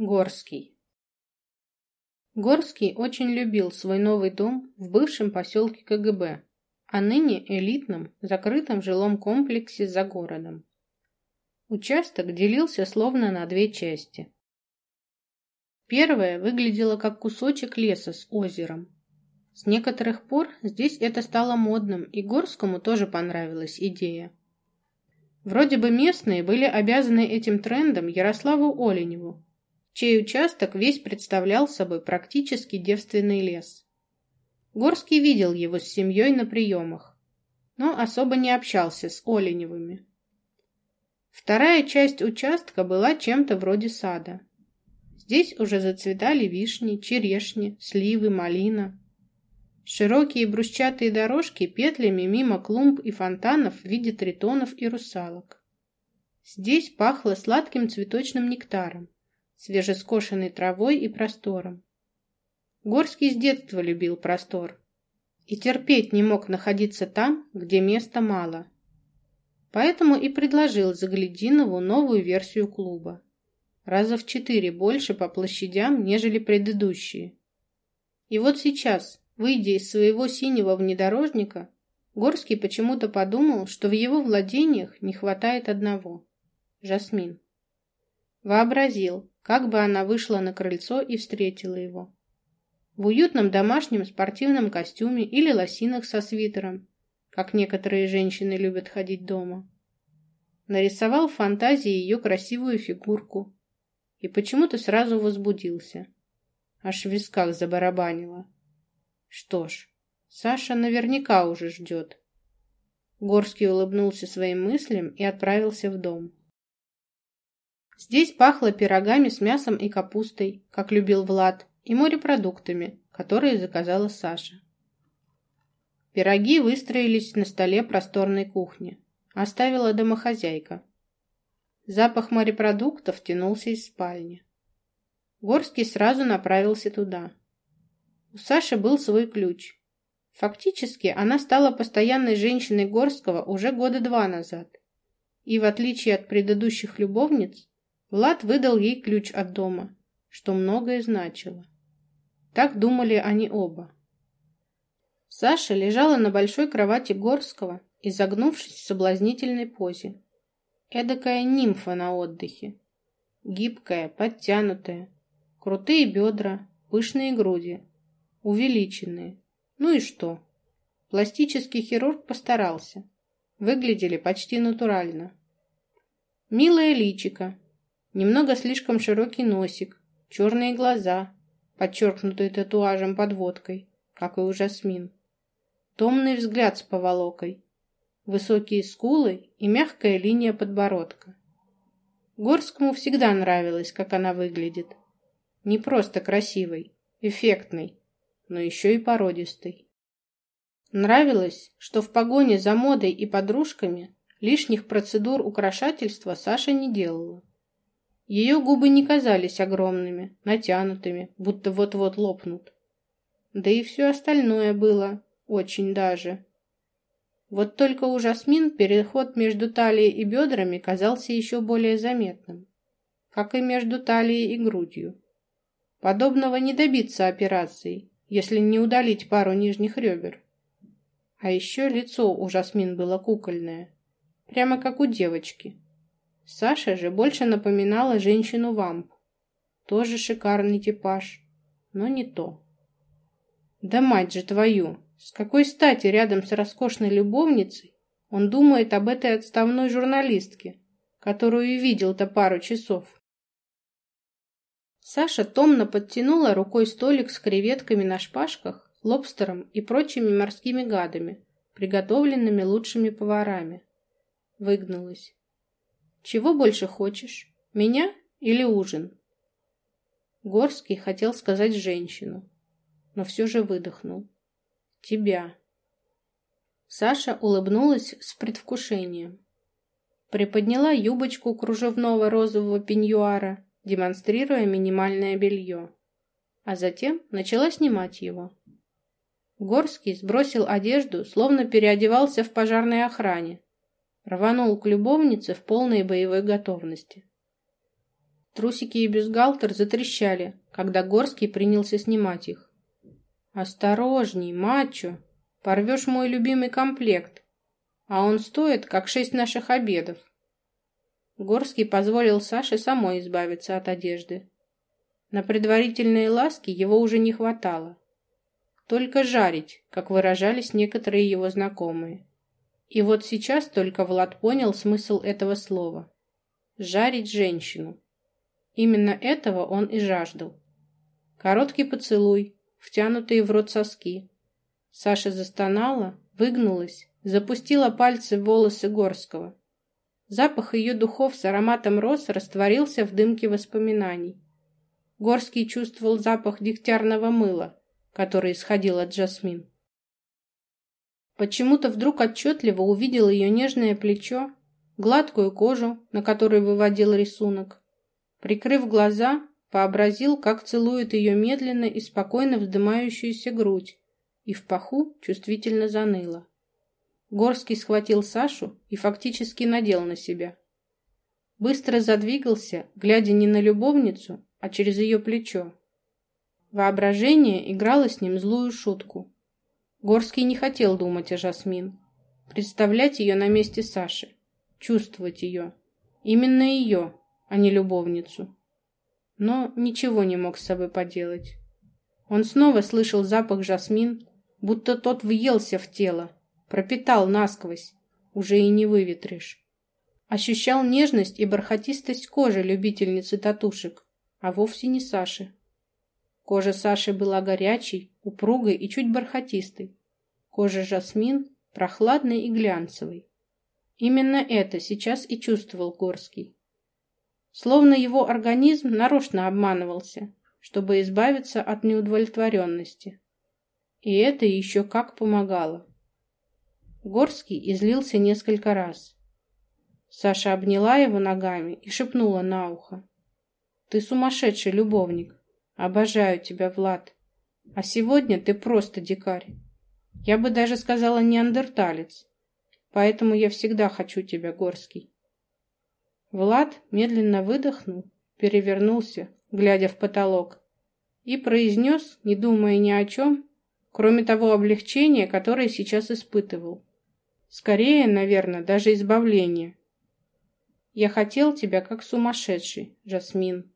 Горский. Горский очень любил свой новый дом в бывшем поселке КГБ, а ныне элитном, закрытом жилом комплексе за городом. Участок делился словно на две части. Первая выглядела как кусочек леса с озером. С некоторых пор здесь это стало модным, и Горскому тоже понравилась идея. Вроде бы местные были обязаны этим трендом Ярославу Оленеву, чей участок весь представлял собой практически девственный лес. Горский видел его с семьей на приемах, но особо не общался с Оленевыми. Вторая часть участка была чем-то вроде сада. Здесь уже зацветали вишни, черешни, сливы, малина. Широкие брусчатые дорожки петлями мимо клумб и фонтанов в виде тритонов и русалок. Здесь пахло сладким цветочным нектаром, свежескошенной травой и простором. Горский с детства любил простор и терпеть не мог находиться там, где места мало. Поэтому и предложил Заглядинову новую версию клуба. Раза в четыре больше по площадям, нежели предыдущие. И вот сейчас, выйдя из своего синего внедорожника, Горский почему-то подумал, что в его владениях не хватает одного – Жасмин. Вообразил, как бы она вышла на крыльцо и встретила его. В уютном домашнем спортивном костюме или лосинах со свитером, как некоторые женщины любят ходить дома. Нарисовал в фантазии ее красивую фигурку и почему-то сразу возбудился. Аж в висках забарабанило. Что ж, Саша наверняка уже ждет. Горский улыбнулся своим мыслям и отправился в дом. Здесь пахло пирогами с мясом и капустой, как любил Влад, и морепродуктами, которые заказала Саша. Пироги выстроились на столе просторной кухни. Оставила домохозяйка. Запах морепродуктов тянулся из спальни. Горский сразу направился туда. У Саши был свой ключ. Фактически она стала постоянной женщиной Горского уже года два назад. И в отличие от предыдущих любовниц, Влад выдал ей ключ от дома, что многое значило. Так думали они оба. Саша лежала на большой кровати Горского, изогнувшись в соблазнительной позе. Эдакая нимфа на отдыхе. Гибкая, подтянутая, крутые бедра, пышные груди, увеличенные. Ну и что? Пластический хирург постарался. Выглядели почти натурально. Милая личика, Немного слишком широкий носик, черные глаза, подчеркнутые татуажем-подводкой, как и у Жасмин. Томный взгляд с поволокой, высокие скулы и мягкая линия подбородка. Горскому всегда нравилось, как она выглядит. Не просто красивой, эффектной, но еще и породистой. Нравилось, что в погоне за модой и подружками лишних процедур украшательства Саша не делала. Ее губы не казались огромными, натянутыми, будто вот-вот лопнут. Да и все остальное было очень даже. Вот только у Жасмин переход между талией и бедрами казался еще более заметным, как и между талией и грудью. Подобного не добиться операцией, если не удалить пару нижних ребер. А еще лицо у Жасмин было кукольное, прямо как у девочки. Саша же больше напоминала женщину-вамп. Тоже шикарный типаж, но не то. Да мать же твою! С какой стати рядом с роскошной любовницей он думает об этой отставной журналистке, которую и видел-то пару часов? Саша томно подтянула рукой столик с креветками на шпажках, лобстером и прочими морскими гадами, приготовленными лучшими поварами. Выгнулась. Чего больше хочешь? Меня или ужин? Горский хотел сказать женщину, но все же выдохнул. Тебя. Саша улыбнулась с предвкушением. Приподняла юбочку кружевного розового пеньюара, демонстрируя минимальное белье, а затем начала снимать его. Горский сбросил одежду, словно переодевался в пожарной охране, Рванул к любовнице в полной боевой готовности. Трусики и бюстгальтер затрещали, когда Горский принялся снимать их. «Осторожней, мачо! Порвешь мой любимый комплект, а он стоит, как шесть наших обедов». Горский позволил Саше самой избавиться от одежды. На предварительные ласки его уже не хватало. Только жарить, как выражались некоторые его знакомые. И вот сейчас только Влад понял смысл этого слова. Жарить женщину. Именно этого он и жаждал. Короткий поцелуй, втянутые в рот соски. Саша застонала, выгнулась, запустила пальцы в волосы Горского. Запах ее духов с ароматом роз растворился в дымке воспоминаний. Горский чувствовал запах дегтярного мыла, который исходил от Жасмин. Почему-то вдруг отчетливо увидел ее нежное плечо, гладкую кожу, на которой выводил рисунок. Прикрыв глаза, вообразил, как целует ее медленно и спокойно вздымающуюся грудь, и в паху чувствительно заныло. Горский схватил Сашу и фактически надел на себя. Быстро задвигался, глядя не на любовницу, а через ее плечо. Воображение играло с ним злую шутку. Горский не хотел думать о Жасмин, представлять ее на месте Саши, чувствовать ее. Именно ее, а не любовницу. Но ничего не мог с собой поделать. Он снова слышал запах Жасмин, будто тот въелся в тело, пропитал насквозь, уже и не выветришь. Ощущал нежность и бархатистость кожи любительницы татушек, а вовсе не Саши. Кожа Саши была горячей, упругой и чуть бархатистой. Кожа Жасмин прохладной и глянцевой. Именно это сейчас и чувствовал Горский. Словно его организм нарочно обманывался, чтобы избавиться от неудовлетворенности. И это еще как помогало. Горский излился несколько раз. Саша обняла его ногами и шепнула на ухо. «Ты сумасшедший любовник. Обожаю тебя, Влад. А сегодня ты просто дикарь. Я бы даже сказала неандерталец. Поэтому я всегда хочу тебя, Горский. Влад медленно выдохнул, перевернулся, глядя в потолок, и произнес, не думая ни о чем, кроме того облегчения, которое сейчас испытывал. Скорее, наверное, даже избавление. Я хотел тебя как сумасшедший, Жасмин.